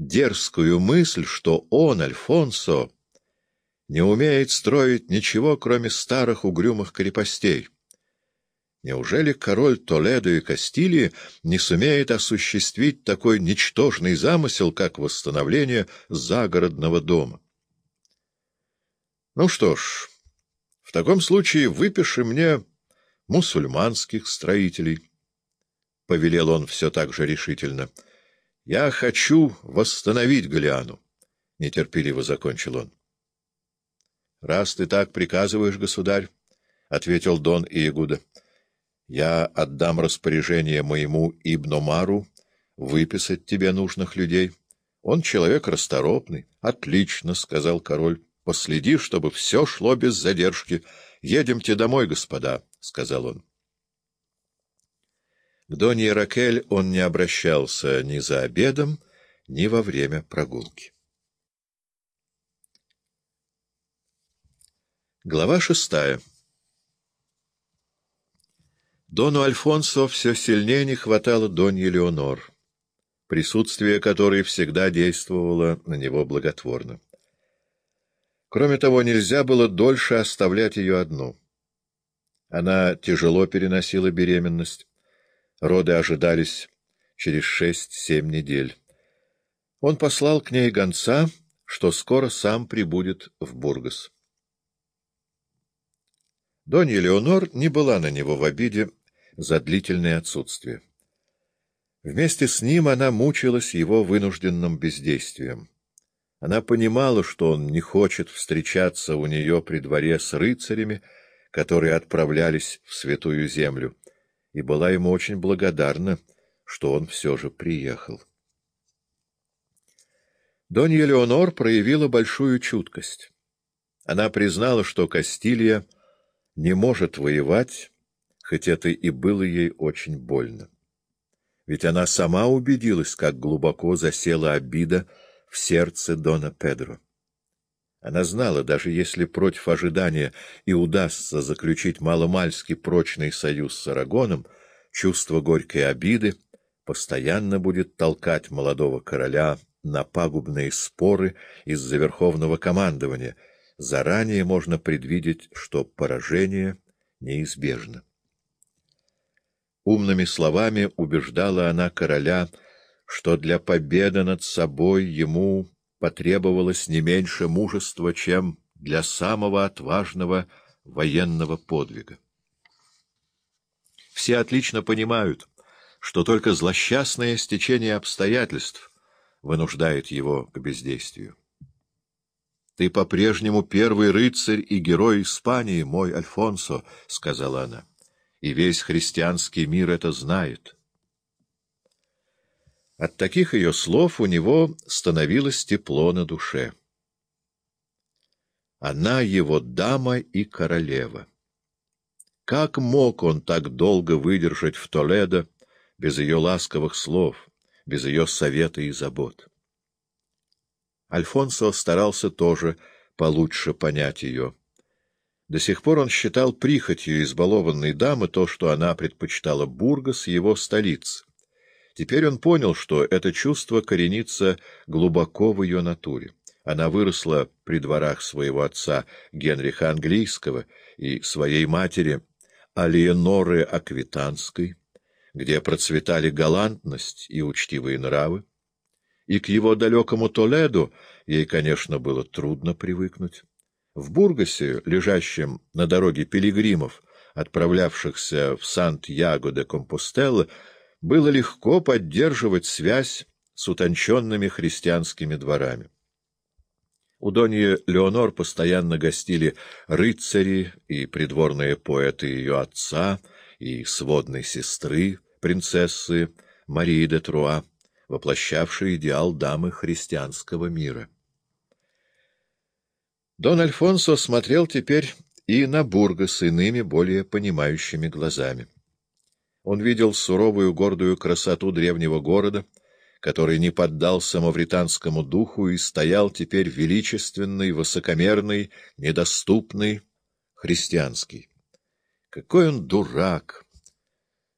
дерзкую мысль, что он, Альфонсо, не умеет строить ничего, кроме старых угрюмых крепостей. Неужели король Толедо и Кастилии не сумеет осуществить такой ничтожный замысел, как восстановление загородного дома? Ну что ж, в таком случае выпиши мне мусульманских строителей. Повелел он все так же решительно. Я хочу восстановить Галиану, — нетерпеливо закончил он. — Раз ты так приказываешь, государь, — ответил Дон Иегуда, — я отдам распоряжение моему Ибномару выписать тебе нужных людей. Он человек расторопный. — Отлично, — сказал король. — Последи, чтобы все шло без задержки. — Едемте домой, господа, — сказал он. К Донье Ракель он не обращался ни за обедом, ни во время прогулки. Глава шестая Дону Альфонсо все сильнее не хватало Доньи Леонор, присутствие которой всегда действовало на него благотворно. Кроме того, нельзя было дольше оставлять ее одну. Она тяжело переносила беременность. Роды ожидались через шесть-семь недель. Он послал к ней гонца, что скоро сам прибудет в Бургас. Донья Леонор не была на него в обиде, за длительное отсутствие. Вместе с ним она мучилась его вынужденным бездействием. Она понимала, что он не хочет встречаться у нее при дворе с рыцарями, которые отправлялись в Святую Землю, и была ему очень благодарна, что он все же приехал. Донья Леонор проявила большую чуткость. Она признала, что Кастилья не может воевать, хоть это и было ей очень больно. Ведь она сама убедилась, как глубоко засела обида в сердце Дона Педро. Она знала, даже если против ожидания и удастся заключить маломальски прочный союз с Арагоном, чувство горькой обиды постоянно будет толкать молодого короля на пагубные споры из-за верховного командования. Заранее можно предвидеть, что поражение неизбежно. Умными словами убеждала она короля, что для победы над собой ему потребовалось не меньше мужества, чем для самого отважного военного подвига. Все отлично понимают, что только злосчастное стечение обстоятельств вынуждает его к бездействию. «Ты по-прежнему первый рыцарь и герой Испании, мой Альфонсо», — сказала она и весь христианский мир это знает. От таких ее слов у него становилось тепло на душе. Она его дама и королева. Как мог он так долго выдержать в Толедо без ее ласковых слов, без ее совета и забот? Альфонсо старался тоже получше понять ее. До сих пор он считал прихотью избалованной дамы то, что она предпочитала Бургас, его столиц. Теперь он понял, что это чувство коренится глубоко в ее натуре. Она выросла при дворах своего отца Генриха Английского и своей матери Алиеноры Аквитанской, где процветали галантность и учтивые нравы. И к его далекому Толеду ей, конечно, было трудно привыкнуть. В Бургасе, лежащем на дороге пилигримов, отправлявшихся в Сант-Яго де Компостелло, было легко поддерживать связь с утонченными христианскими дворами. У Доньи Леонор постоянно гостили рыцари и придворные поэты ее отца и сводной сестры, принцессы Марии де Труа, воплощавшие идеал дамы христианского мира. Дон Альфонсо смотрел теперь и на Бурга с иными, более понимающими глазами. Он видел суровую гордую красоту древнего города, который не поддался мавританскому духу и стоял теперь величественный, высокомерный, недоступный, христианский. Какой он дурак,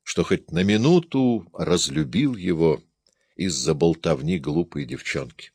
что хоть на минуту разлюбил его из-за болтовни глупой девчонки.